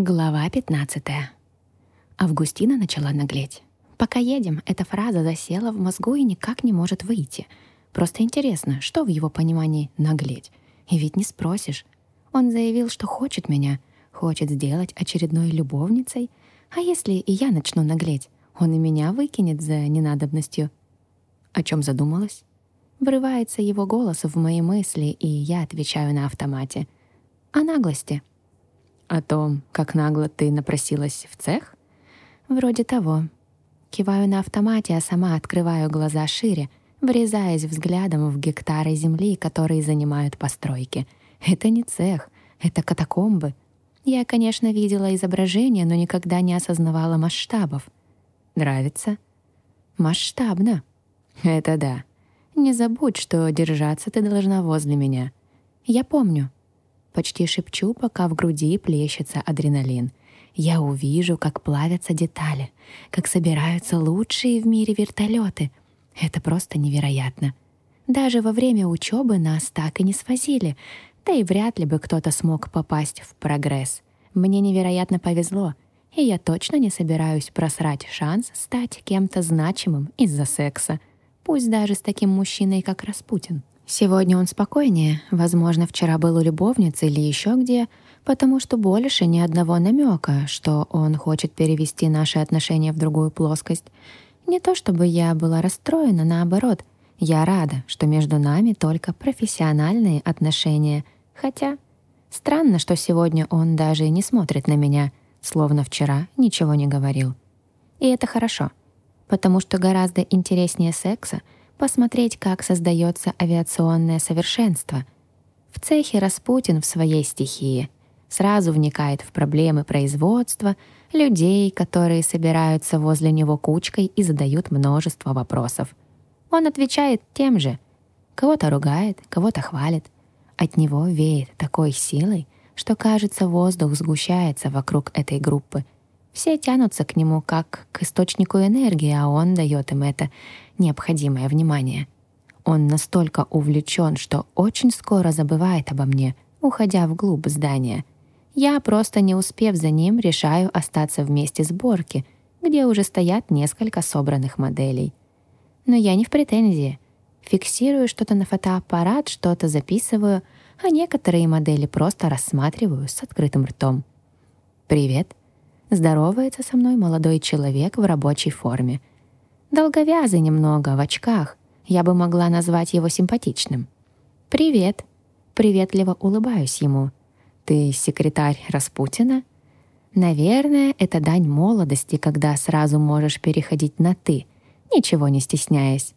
Глава 15. Августина начала наглеть. «Пока едем» — эта фраза засела в мозгу и никак не может выйти. Просто интересно, что в его понимании «наглеть»? И ведь не спросишь. Он заявил, что хочет меня, хочет сделать очередной любовницей. А если и я начну наглеть, он и меня выкинет за ненадобностью. О чем задумалась? Врывается его голос в мои мысли, и я отвечаю на автомате. О наглости — о том, как нагло ты напросилась в цех? Вроде того. Киваю на автомате, а сама открываю глаза шире, врезаясь взглядом в гектары земли, которые занимают постройки. Это не цех, это катакомбы. Я, конечно, видела изображение, но никогда не осознавала масштабов. Нравится? Масштабно. Это да. Не забудь, что держаться ты должна возле меня. Я помню. Почти шепчу, пока в груди плещется адреналин. Я увижу, как плавятся детали, как собираются лучшие в мире вертолеты. Это просто невероятно. Даже во время учебы нас так и не свозили, да и вряд ли бы кто-то смог попасть в прогресс. Мне невероятно повезло, и я точно не собираюсь просрать шанс стать кем-то значимым из-за секса, пусть даже с таким мужчиной, как Распутин. Сегодня он спокойнее, возможно, вчера был у любовницы или еще где, потому что больше ни одного намека, что он хочет перевести наши отношения в другую плоскость. Не то чтобы я была расстроена, наоборот, я рада, что между нами только профессиональные отношения, хотя странно, что сегодня он даже не смотрит на меня, словно вчера ничего не говорил. И это хорошо, потому что гораздо интереснее секса — посмотреть, как создается авиационное совершенство. В цехе Распутин в своей стихии сразу вникает в проблемы производства, людей, которые собираются возле него кучкой и задают множество вопросов. Он отвечает тем же. Кого-то ругает, кого-то хвалит. От него веет такой силой, что, кажется, воздух сгущается вокруг этой группы. Все тянутся к нему как к источнику энергии, а он дает им это необходимое внимание. Он настолько увлечен, что очень скоро забывает обо мне, уходя вглубь здания. Я, просто не успев за ним, решаю остаться в месте сборки, где уже стоят несколько собранных моделей. Но я не в претензии. Фиксирую что-то на фотоаппарат, что-то записываю, а некоторые модели просто рассматриваю с открытым ртом. «Привет!» Здоровается со мной молодой человек в рабочей форме — Долговязый немного, в очках. Я бы могла назвать его симпатичным. «Привет». Приветливо улыбаюсь ему. «Ты секретарь Распутина?» «Наверное, это дань молодости, когда сразу можешь переходить на «ты», ничего не стесняясь.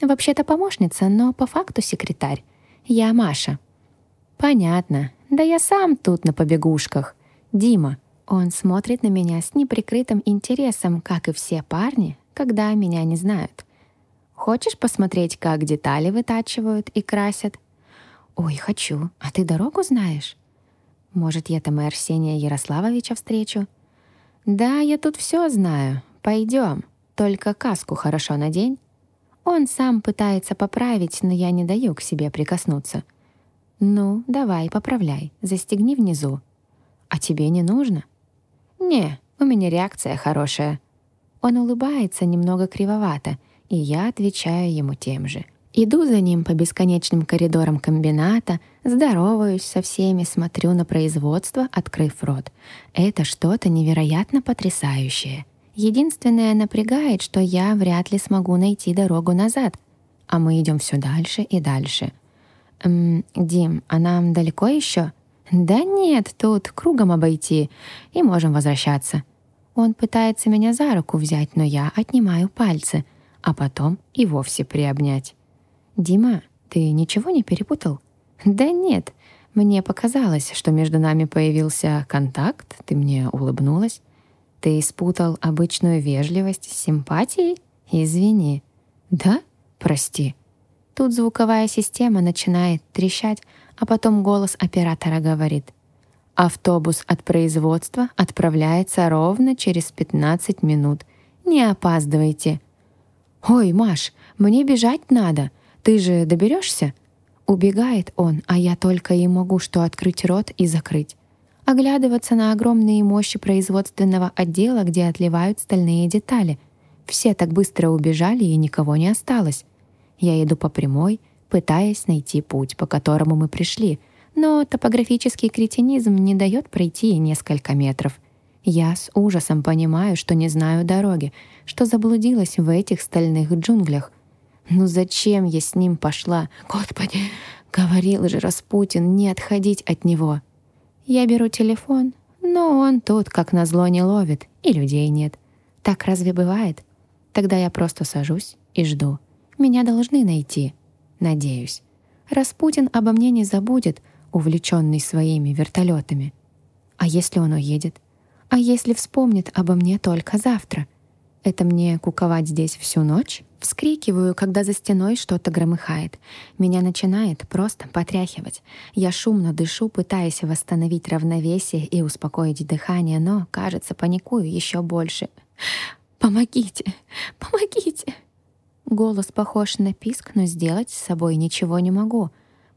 Вообще-то помощница, но по факту секретарь. Я Маша». «Понятно. Да я сам тут на побегушках. Дима». Он смотрит на меня с неприкрытым интересом, как и все парни, когда меня не знают. Хочешь посмотреть, как детали вытачивают и красят? Ой, хочу. А ты дорогу знаешь? Может, я там и Арсения Ярославовича встречу? Да, я тут все знаю. Пойдем. Только каску хорошо надень. Он сам пытается поправить, но я не даю к себе прикоснуться. Ну, давай, поправляй. Застегни внизу. А тебе не нужно? Не, у меня реакция хорошая. Он улыбается немного кривовато, и я отвечаю ему тем же. Иду за ним по бесконечным коридорам комбината, здороваюсь со всеми, смотрю на производство, открыв рот. Это что-то невероятно потрясающее. Единственное напрягает, что я вряд ли смогу найти дорогу назад, а мы идем все дальше и дальше. «Эм, Дим, а нам далеко еще?» «Да нет, тут кругом обойти, и можем возвращаться». Он пытается меня за руку взять, но я отнимаю пальцы, а потом и вовсе приобнять. «Дима, ты ничего не перепутал?» «Да нет, мне показалось, что между нами появился контакт, ты мне улыбнулась. Ты спутал обычную вежливость с симпатией? Извини». «Да? Прости». Тут звуковая система начинает трещать, а потом голос оператора говорит — Автобус от производства отправляется ровно через 15 минут. Не опаздывайте. «Ой, Маш, мне бежать надо. Ты же доберешься?» Убегает он, а я только и могу что открыть рот и закрыть. оглядываться на огромные мощи производственного отдела, где отливают стальные детали. Все так быстро убежали, и никого не осталось. Я иду по прямой, пытаясь найти путь, по которому мы пришли, но топографический кретинизм не дает пройти и несколько метров. Я с ужасом понимаю, что не знаю дороги, что заблудилась в этих стальных джунглях. Ну зачем я с ним пошла? Господи, говорил же Распутин не отходить от него. Я беру телефон, но он тут, как назло, не ловит, и людей нет. Так разве бывает? Тогда я просто сажусь и жду. Меня должны найти. Надеюсь. Распутин обо мне не забудет, увлеченный своими вертолетами. А если он уедет? А если вспомнит обо мне только завтра? Это мне куковать здесь всю ночь? Вскрикиваю, когда за стеной что-то громыхает. Меня начинает просто потряхивать. Я шумно дышу, пытаясь восстановить равновесие и успокоить дыхание, но, кажется, паникую еще больше. «Помогите! Помогите!» Голос похож на писк, но сделать с собой ничего не могу.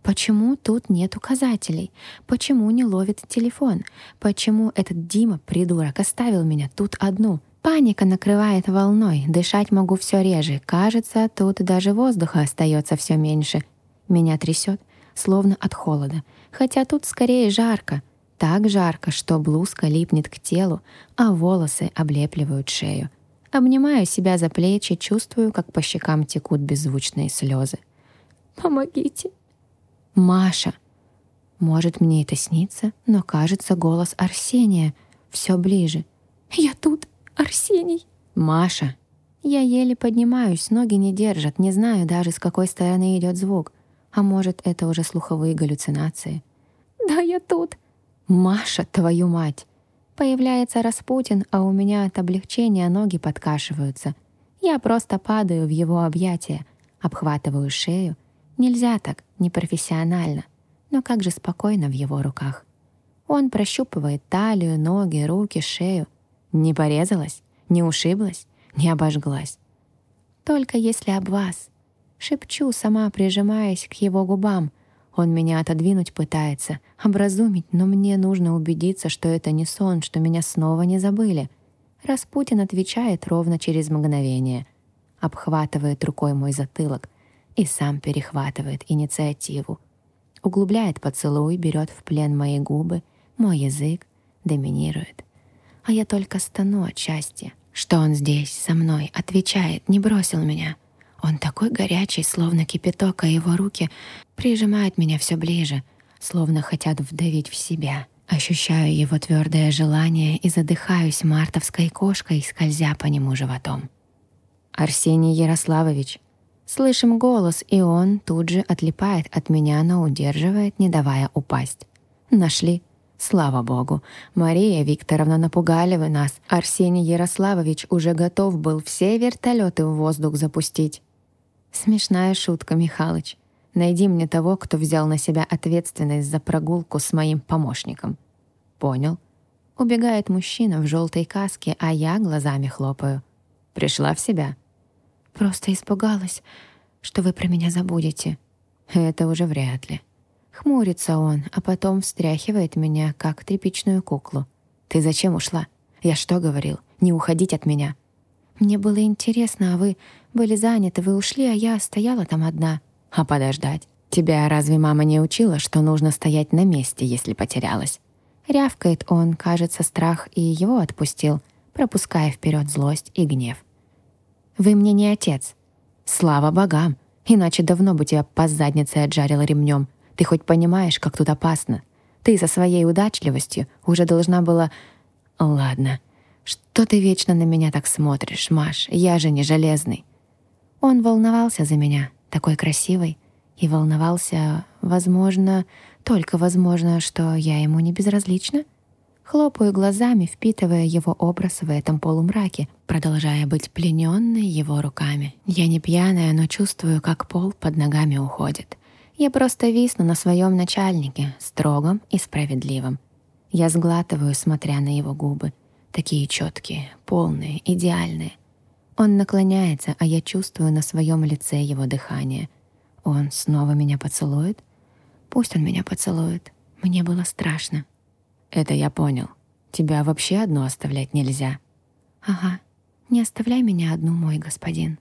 Почему тут нет указателей? Почему не ловит телефон? Почему этот Дима, придурок, оставил меня тут одну? Паника накрывает волной, дышать могу все реже. Кажется, тут даже воздуха остается все меньше. Меня трясет, словно от холода. Хотя тут скорее жарко. Так жарко, что блузка липнет к телу, а волосы облепливают шею. Обнимаю себя за плечи, чувствую, как по щекам текут беззвучные слезы. «Помогите!» «Маша!» Может, мне это снится, но кажется голос Арсения все ближе. «Я тут!» «Арсений!» «Маша!» Я еле поднимаюсь, ноги не держат, не знаю даже, с какой стороны идет звук. А может, это уже слуховые галлюцинации. «Да, я тут!» «Маша, твою мать!» Появляется Распутин, а у меня от облегчения ноги подкашиваются. Я просто падаю в его объятия, обхватываю шею. Нельзя так, непрофессионально, но как же спокойно в его руках. Он прощупывает талию, ноги, руки, шею — не порезалась, не ушиблась, не обожглась. Только если об вас. Шепчу, сама прижимаясь к его губам. Он меня отодвинуть пытается, образумить, но мне нужно убедиться, что это не сон, что меня снова не забыли. Распутин отвечает ровно через мгновение. Обхватывает рукой мой затылок и сам перехватывает инициативу. Углубляет поцелуй, берет в плен мои губы, мой язык доминирует а я только стану от счастья, что он здесь, со мной, отвечает, не бросил меня. Он такой горячий, словно кипяток, а его руки прижимают меня все ближе, словно хотят вдавить в себя. Ощущаю его твердое желание и задыхаюсь мартовской кошкой, скользя по нему животом. «Арсений Ярославович», Слышим голос, и он тут же отлипает от меня, но удерживает, не давая упасть. Нашли. Слава богу, Мария Викторовна, напугали вы нас. Арсений Ярославович уже готов был все вертолеты в воздух запустить. Смешная шутка, Михалыч. Найди мне того, кто взял на себя ответственность за прогулку с моим помощником. Понял. Убегает мужчина в желтой каске, а я глазами хлопаю. Пришла в себя. Просто испугалась, что вы про меня забудете. Это уже вряд ли. Хмурится он, а потом встряхивает меня, как тряпичную куклу. «Ты зачем ушла? Я что говорил? Не уходить от меня?» «Мне было интересно, а вы были заняты, вы ушли, а я стояла там одна». «А подождать? Тебя разве мама не учила, что нужно стоять на месте, если потерялась?» Рявкает он, кажется, страх и его отпустил, пропуская вперед злость и гнев. «Вы мне не отец. Слава богам, иначе давно бы тебя по заднице отжарила ремнем. Ты хоть понимаешь, как тут опасно? Ты со своей удачливостью уже должна была... Ладно, что ты вечно на меня так смотришь, Маш? Я же не железный. Он волновался за меня, такой красивый, и волновался, возможно, только возможно, что я ему не безразлична. Хлопаю глазами, впитывая его образ в этом полумраке, продолжая быть плененной его руками. Я не пьяная, но чувствую, как пол под ногами уходит. Я просто висну на своем начальнике, строгом и справедливом. Я сглатываю, смотря на его губы. Такие четкие, полные, идеальные. Он наклоняется, а я чувствую на своем лице его дыхание. Он снова меня поцелует? Пусть он меня поцелует. Мне было страшно. Это я понял. Тебя вообще одну оставлять нельзя. Ага, не оставляй меня одну, мой господин.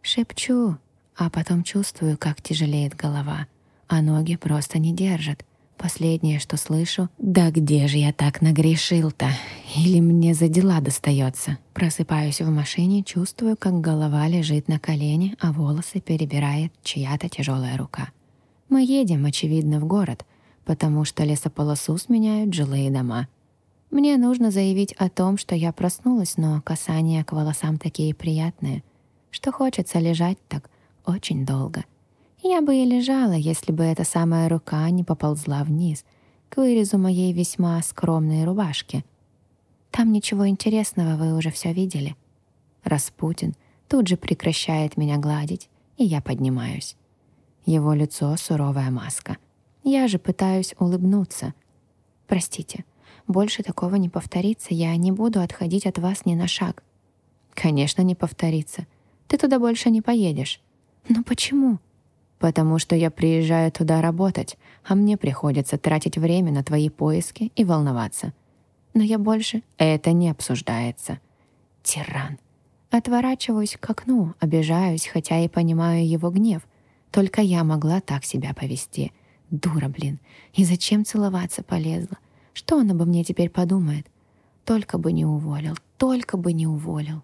Шепчу, а потом чувствую, как тяжелеет голова, а ноги просто не держат. Последнее, что слышу, «Да где же я так нагрешил-то? Или мне за дела достается?» Просыпаюсь в машине, чувствую, как голова лежит на колене, а волосы перебирает чья-то тяжелая рука. Мы едем, очевидно, в город, потому что лесополосу сменяют жилые дома. Мне нужно заявить о том, что я проснулась, но касания к волосам такие приятные, что хочется лежать так очень долго — я бы и лежала, если бы эта самая рука не поползла вниз, к вырезу моей весьма скромной рубашки. Там ничего интересного, вы уже все видели. Распутин тут же прекращает меня гладить, и я поднимаюсь. Его лицо — суровая маска. Я же пытаюсь улыбнуться. Простите, больше такого не повторится, я не буду отходить от вас ни на шаг. Конечно, не повторится. Ты туда больше не поедешь. Но почему? Потому что я приезжаю туда работать, а мне приходится тратить время на твои поиски и волноваться. Но я больше... Это не обсуждается. Тиран. Отворачиваюсь к окну, обижаюсь, хотя и понимаю его гнев. Только я могла так себя повести. Дура, блин. И зачем целоваться полезла? Что он обо мне теперь подумает? Только бы не уволил, только бы не уволил.